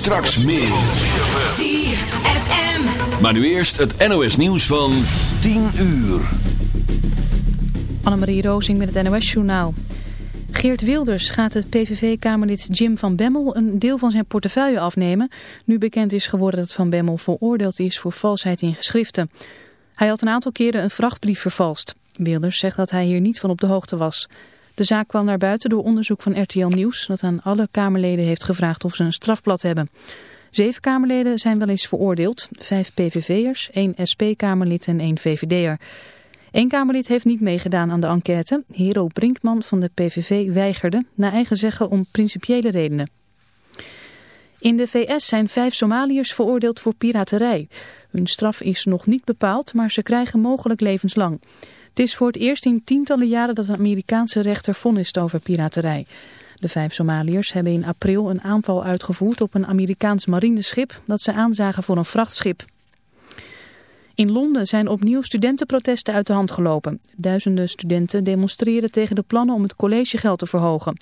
Straks meer. ZFM. Maar nu eerst het NOS nieuws van 10 uur. Annemarie Rozing met het NOS journaal. Geert Wilders gaat het PVV-kamerlid Jim van Bemmel een deel van zijn portefeuille afnemen... nu bekend is geworden dat Van Bemmel veroordeeld is voor valsheid in geschriften. Hij had een aantal keren een vrachtbrief vervalst. Wilders zegt dat hij hier niet van op de hoogte was. De zaak kwam naar buiten door onderzoek van RTL Nieuws... dat aan alle Kamerleden heeft gevraagd of ze een strafblad hebben. Zeven Kamerleden zijn wel eens veroordeeld. Vijf PVV'ers, één SP-Kamerlid en één VVD'er. Eén Kamerlid heeft niet meegedaan aan de enquête. Hero Brinkman van de PVV weigerde, naar eigen zeggen om principiële redenen. In de VS zijn vijf Somaliërs veroordeeld voor piraterij. Hun straf is nog niet bepaald, maar ze krijgen mogelijk levenslang. Het is voor het eerst in tientallen jaren dat een Amerikaanse rechter vonnist over piraterij. De vijf Somaliërs hebben in april een aanval uitgevoerd op een Amerikaans marineschip dat ze aanzagen voor een vrachtschip. In Londen zijn opnieuw studentenprotesten uit de hand gelopen. Duizenden studenten demonstreren tegen de plannen om het collegegeld te verhogen.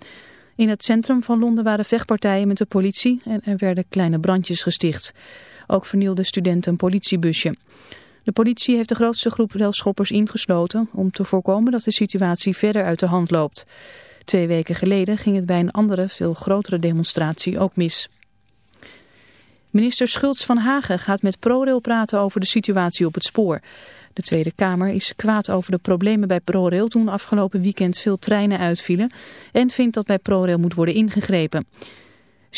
In het centrum van Londen waren vechtpartijen met de politie en er werden kleine brandjes gesticht. Ook vernielden studenten een politiebusje. De politie heeft de grootste groep relschoppers ingesloten om te voorkomen dat de situatie verder uit de hand loopt. Twee weken geleden ging het bij een andere, veel grotere demonstratie ook mis. Minister Schultz van Hagen gaat met ProRail praten over de situatie op het spoor. De Tweede Kamer is kwaad over de problemen bij ProRail toen afgelopen weekend veel treinen uitvielen en vindt dat bij ProRail moet worden ingegrepen.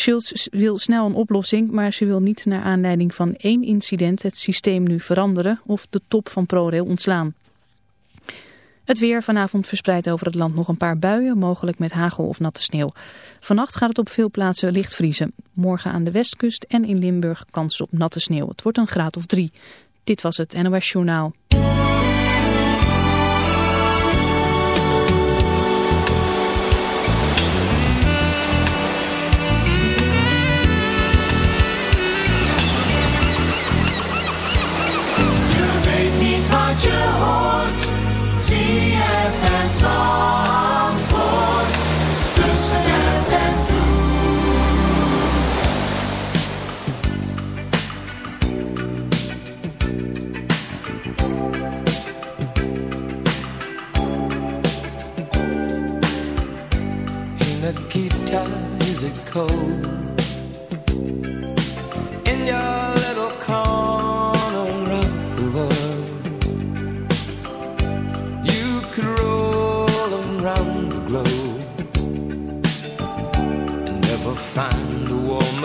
Schultz wil snel een oplossing, maar ze wil niet naar aanleiding van één incident het systeem nu veranderen of de top van ProRail ontslaan. Het weer vanavond verspreidt over het land nog een paar buien, mogelijk met hagel of natte sneeuw. Vannacht gaat het op veel plaatsen licht vriezen. Morgen aan de westkust en in Limburg kans op natte sneeuw. Het wordt een graad of drie. Dit was het NOS Journaal.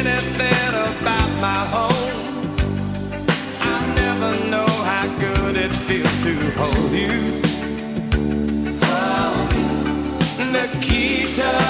Anything about my home I never know how good it feels to hold you. Nikita,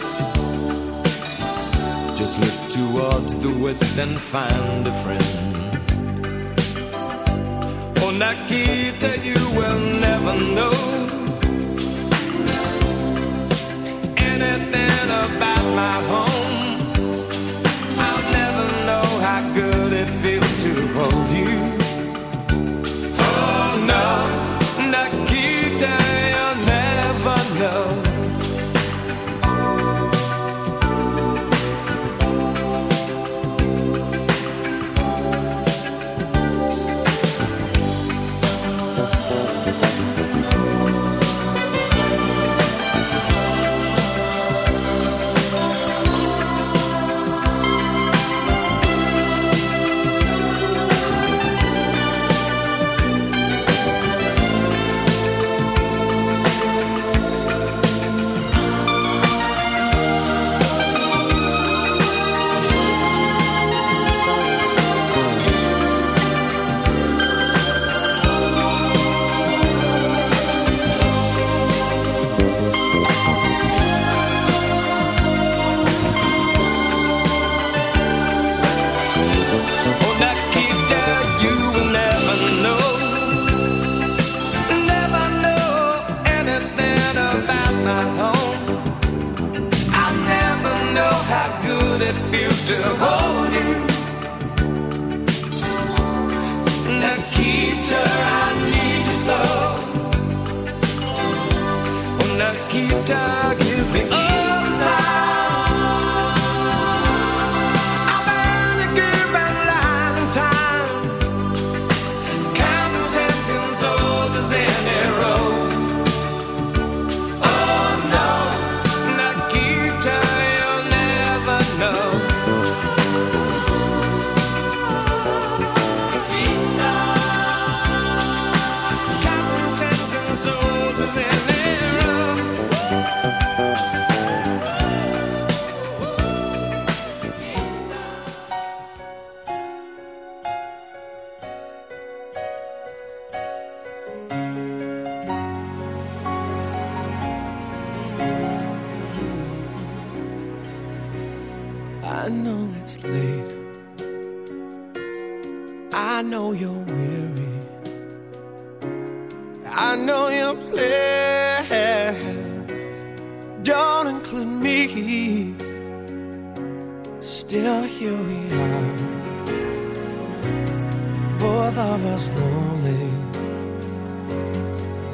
just look towards the west and find a friend. Oh, Nikita, you will never know anything about my home. I'll never know how good it feels to hold you. Oh, no. I know you're weary. I know your plans don't include me. Still, here we are. Both of us lonely,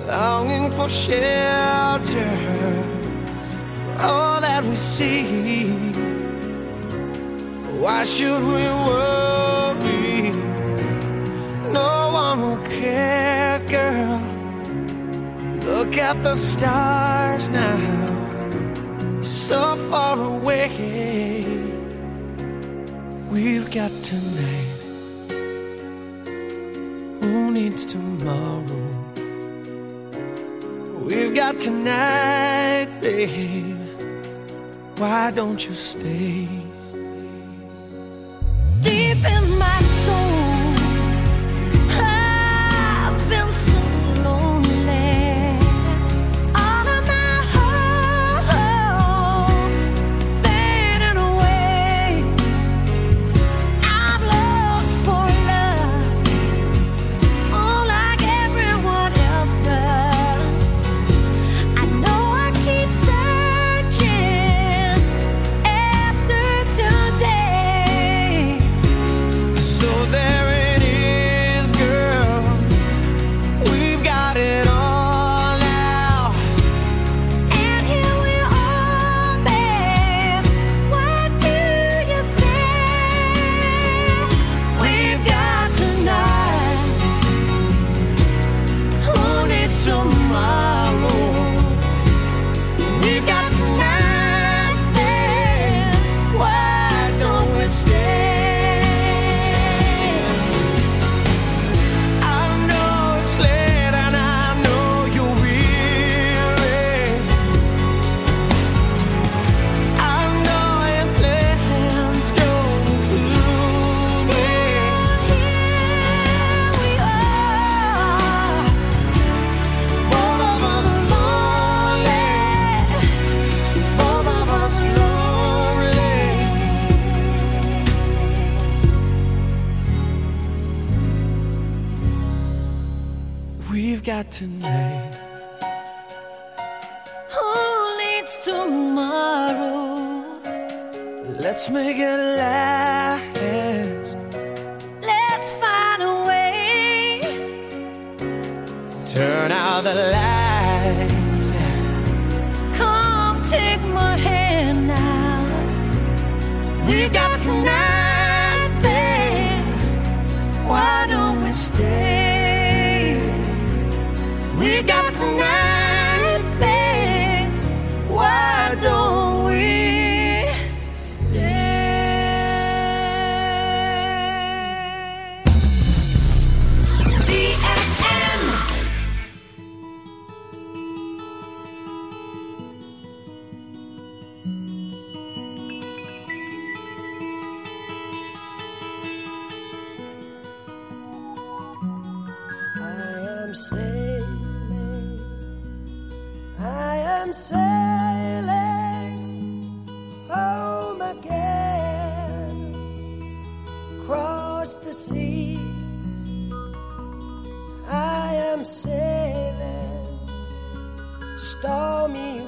longing for shelter. For all that we see. Why should we worry? Care, girl. Look at the stars now, so far away. We've got tonight. Who needs tomorrow? We've got tonight, babe. Why don't you stay? I am sailing. Stormy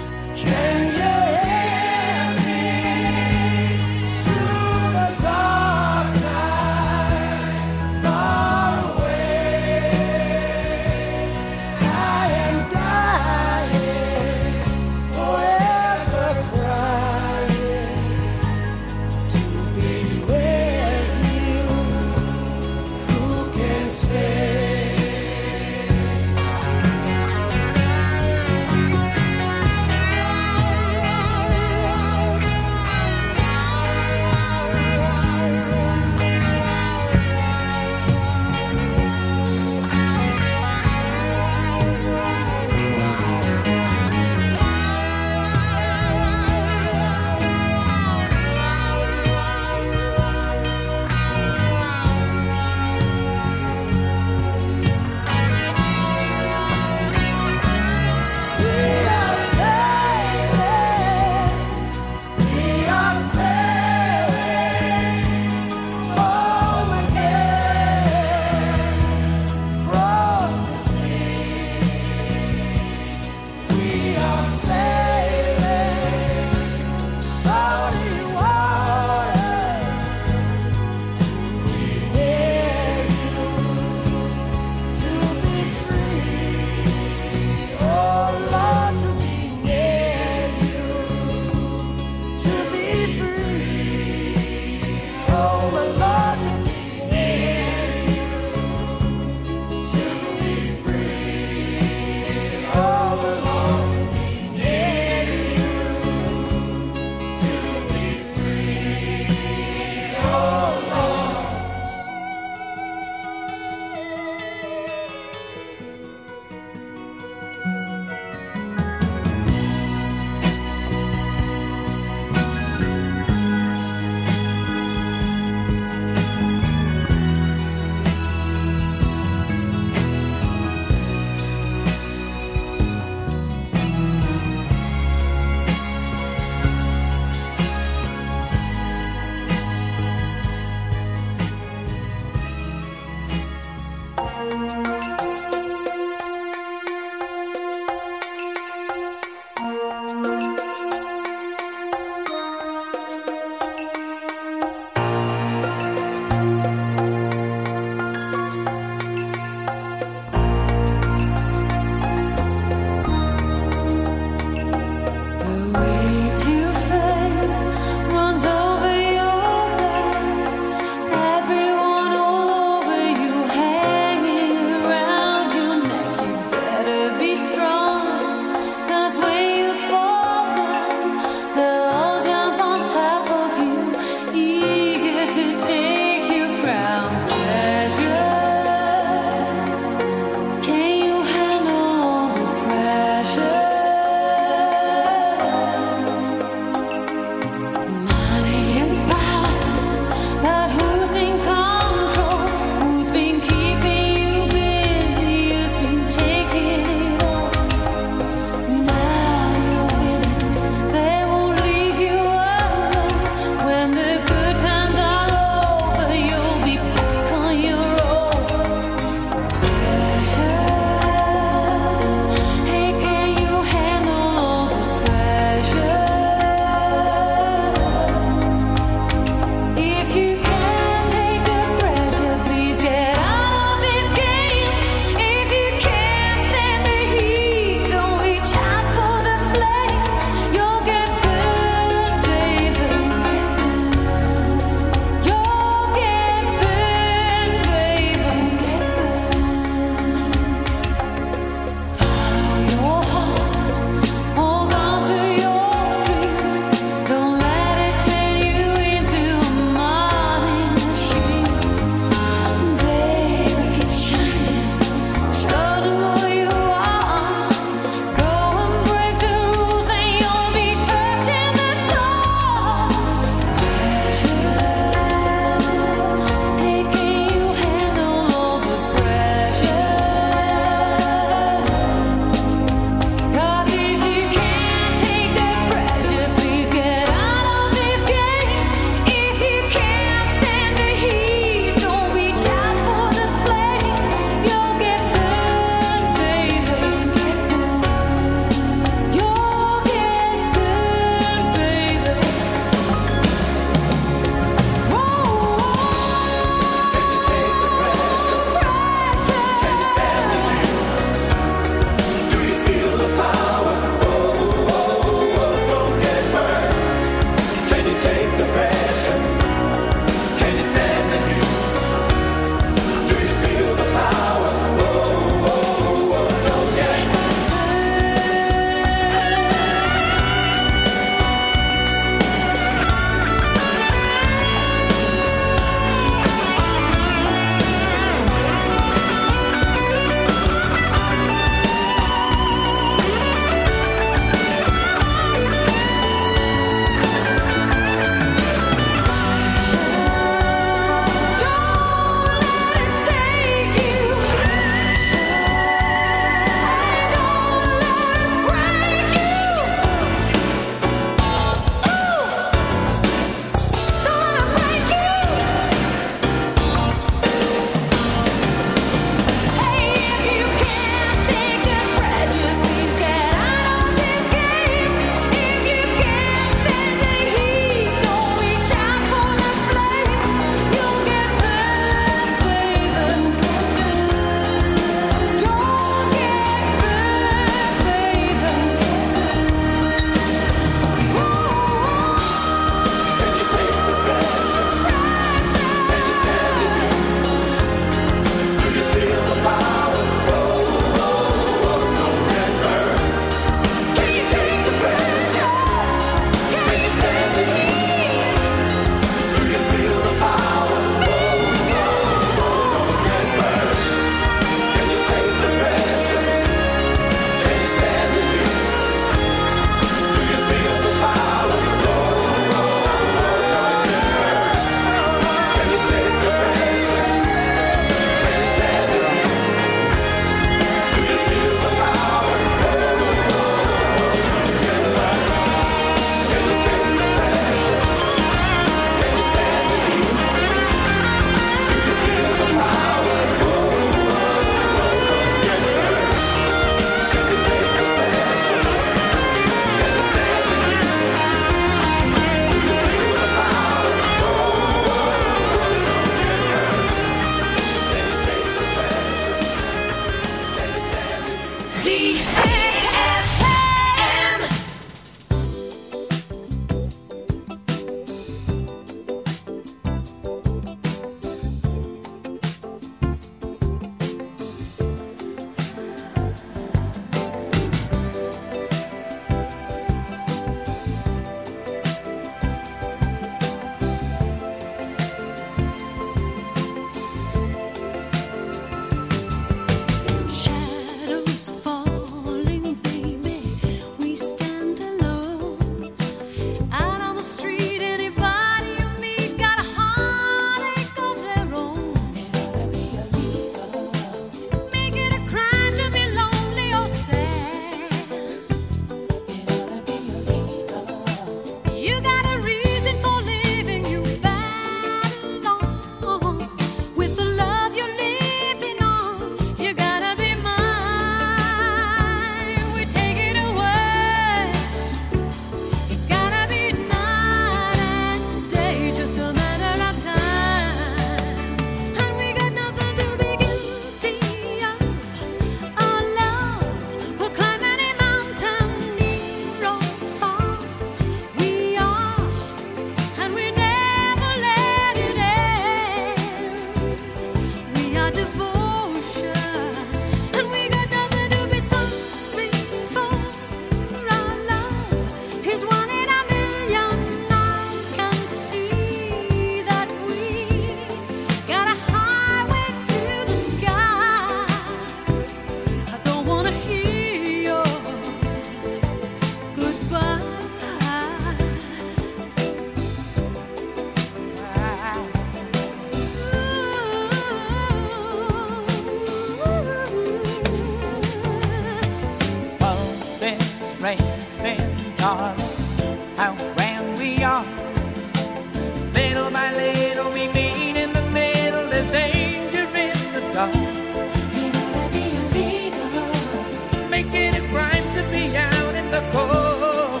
to be a leader. Making it to be out in the cold.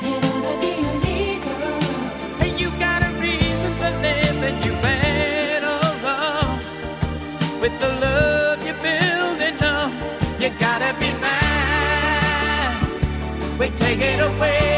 Wanna be a leader. And you got a reason for living. You with the love you're building up. You gotta be mine. We take it away.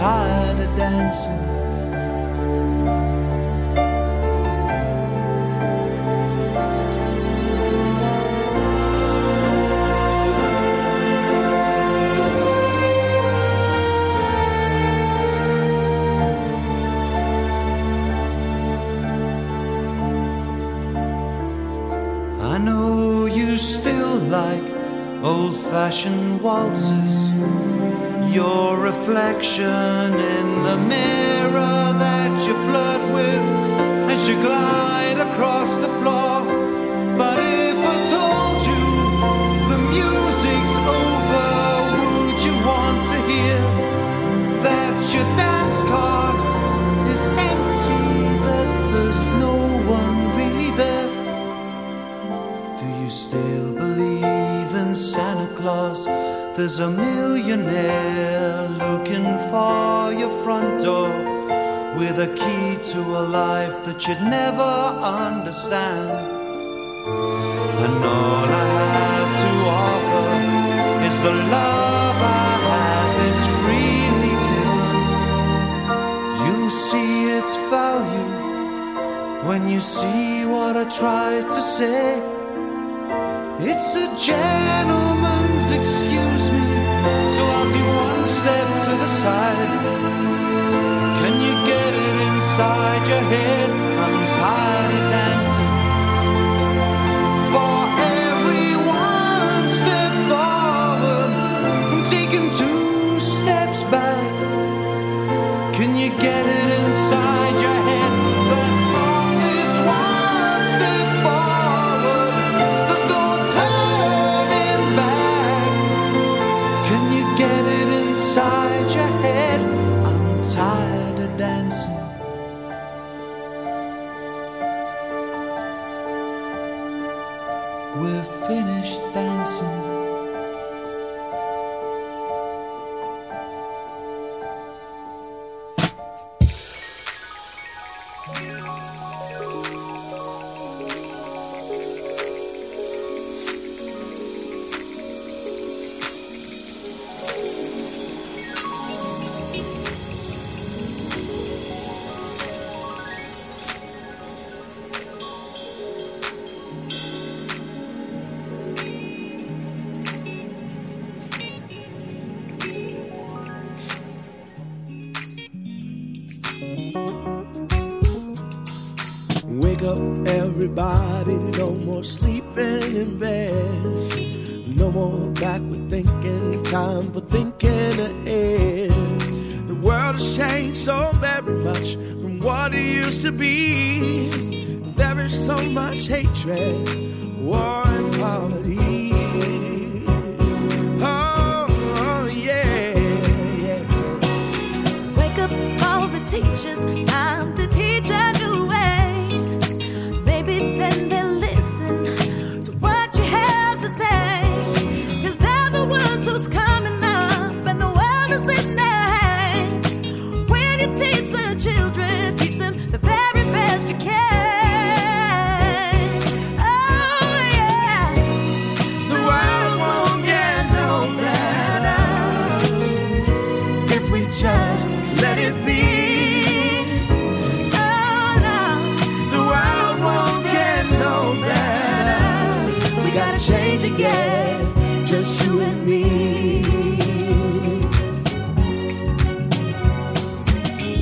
tired of dancing. I know you still like old fashioned waltzes. You're reflection in the mirror that you flirt with as you glide across the floor. But if I told you the music's over, would you want to hear that your dance card is empty, that there's no one really there? Do you still believe in Santa Claus? There's a millionaire your front door with a key to a life that you'd never understand. And all I have to offer is the love I have, it's freely given. You'll see its value when you see what I tried to say. It's a gentleman's excuse me, so I'll do to the side. Can you get it inside your head? Just let it be. Oh no. The world won't get no better. We gotta change again, just you and me.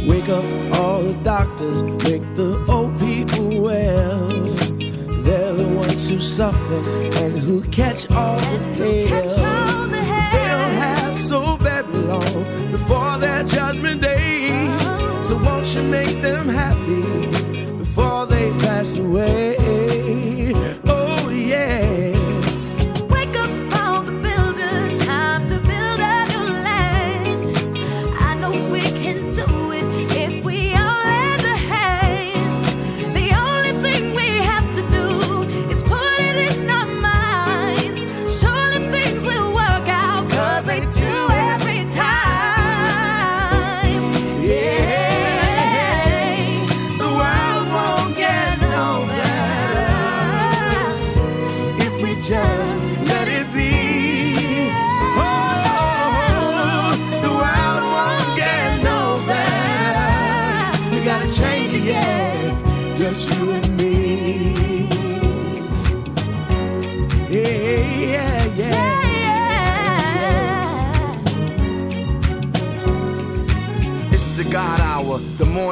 Wake up all the doctors, make the old people well. They're the ones who suffer and who catch all the Catch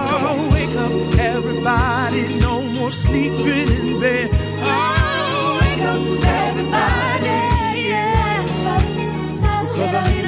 Oh, wake up, everybody. No more sleeping in bed. Oh, wake up, everybody, yeah. Cause I need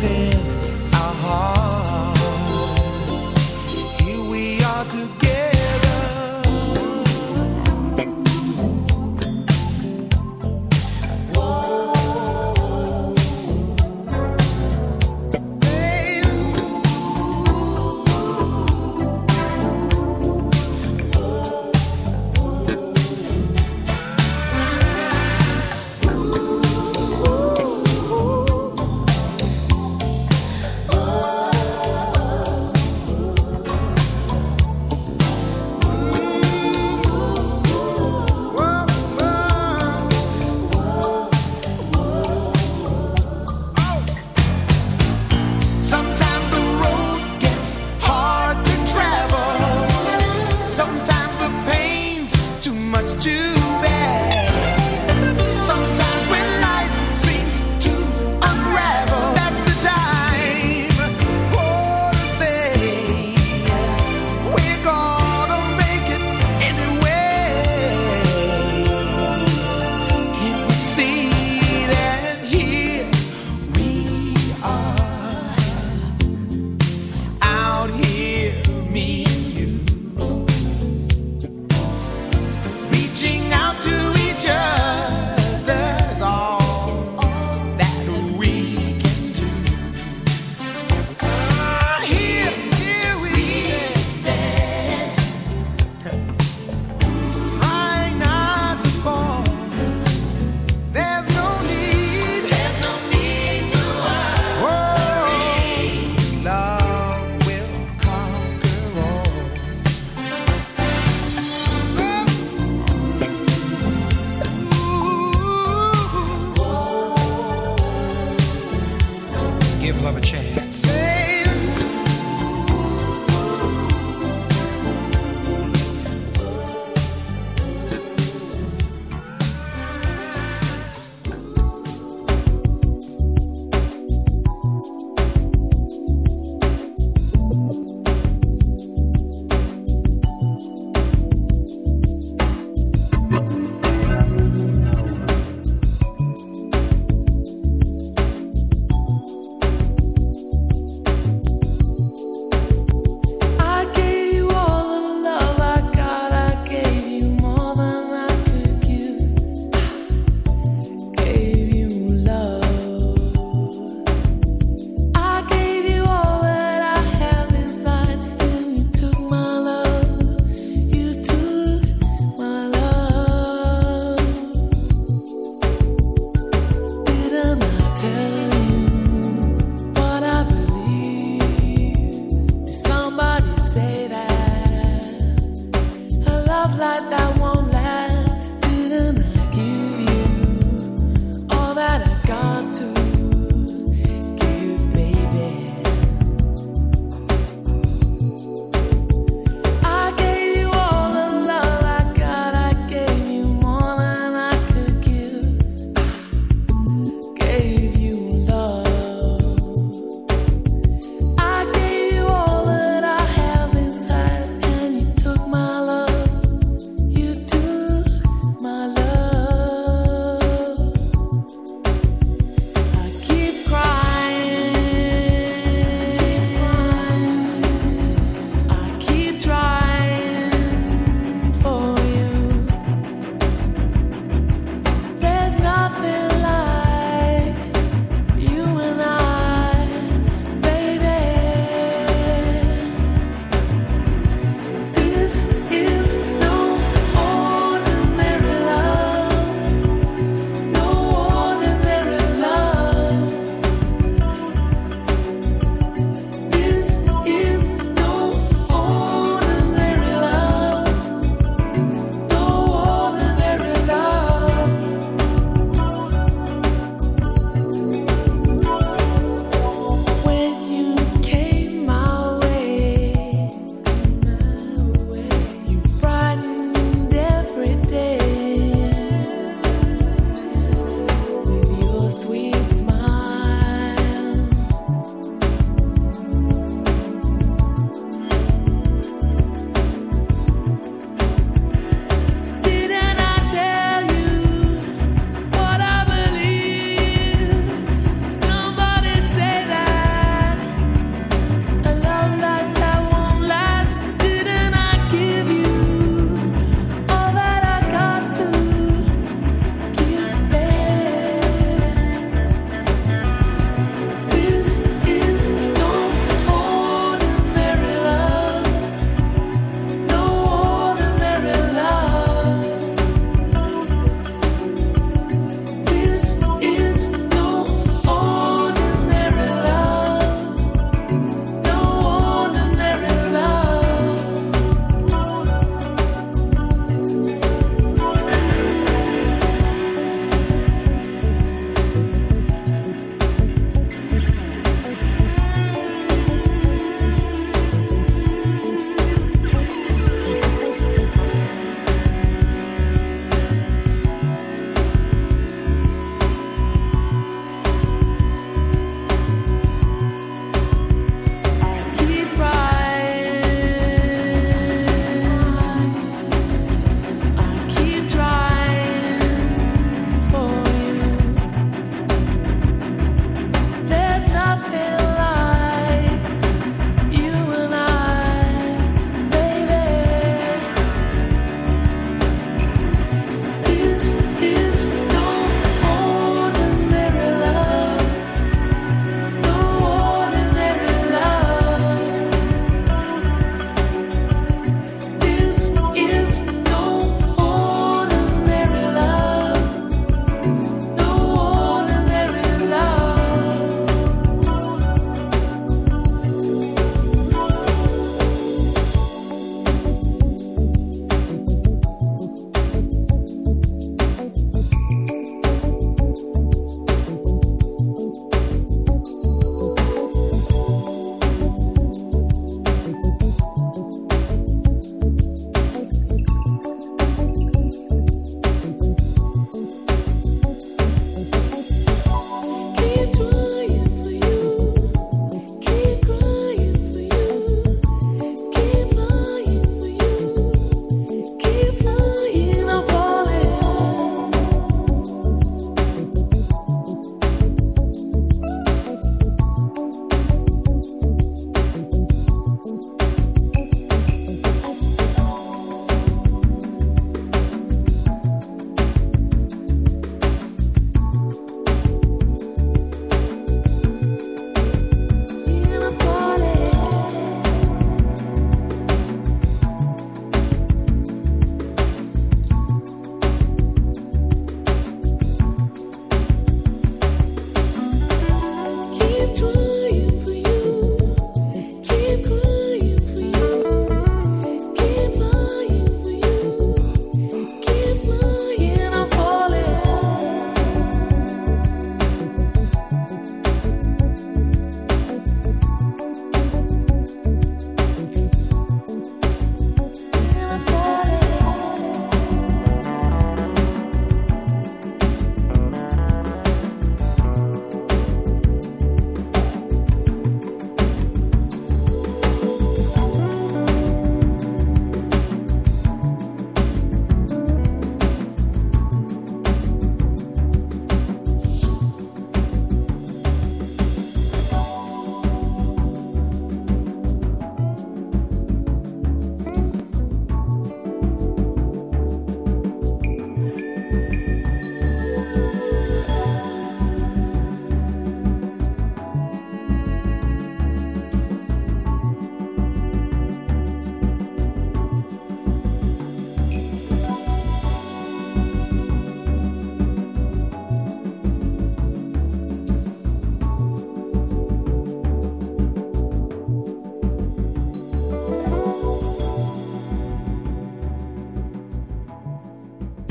sin.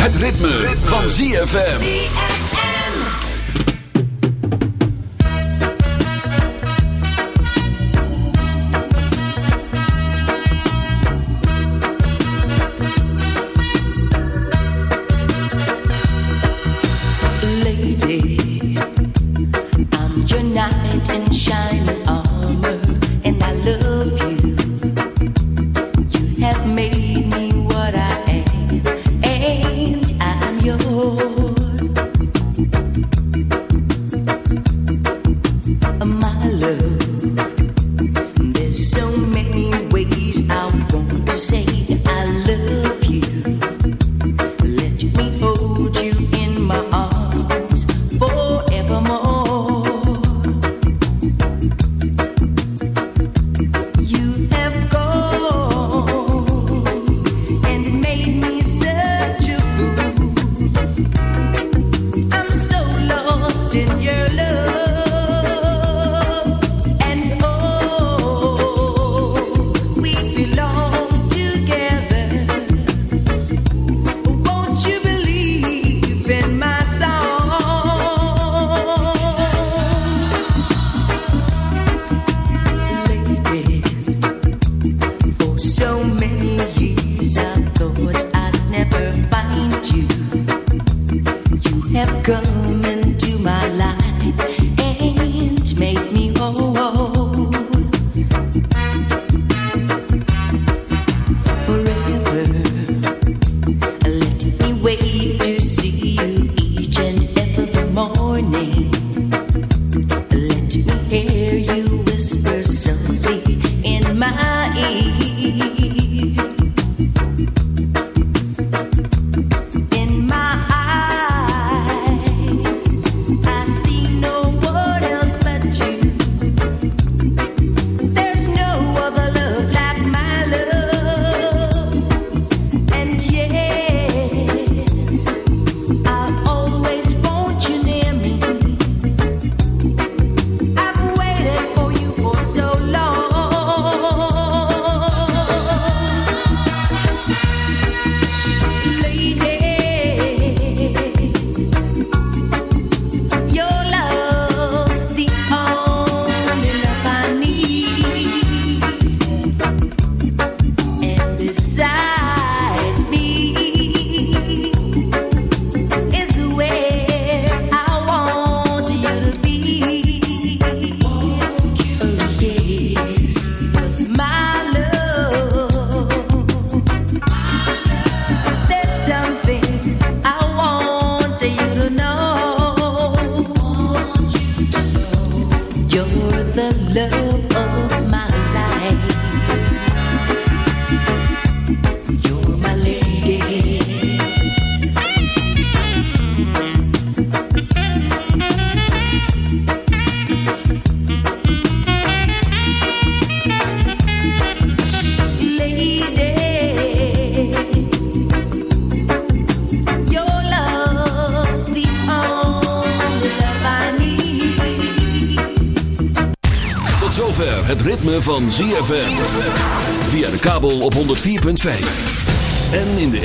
Het ritme, van ZFM. ZFM. Via de kabel op 104.5. En in de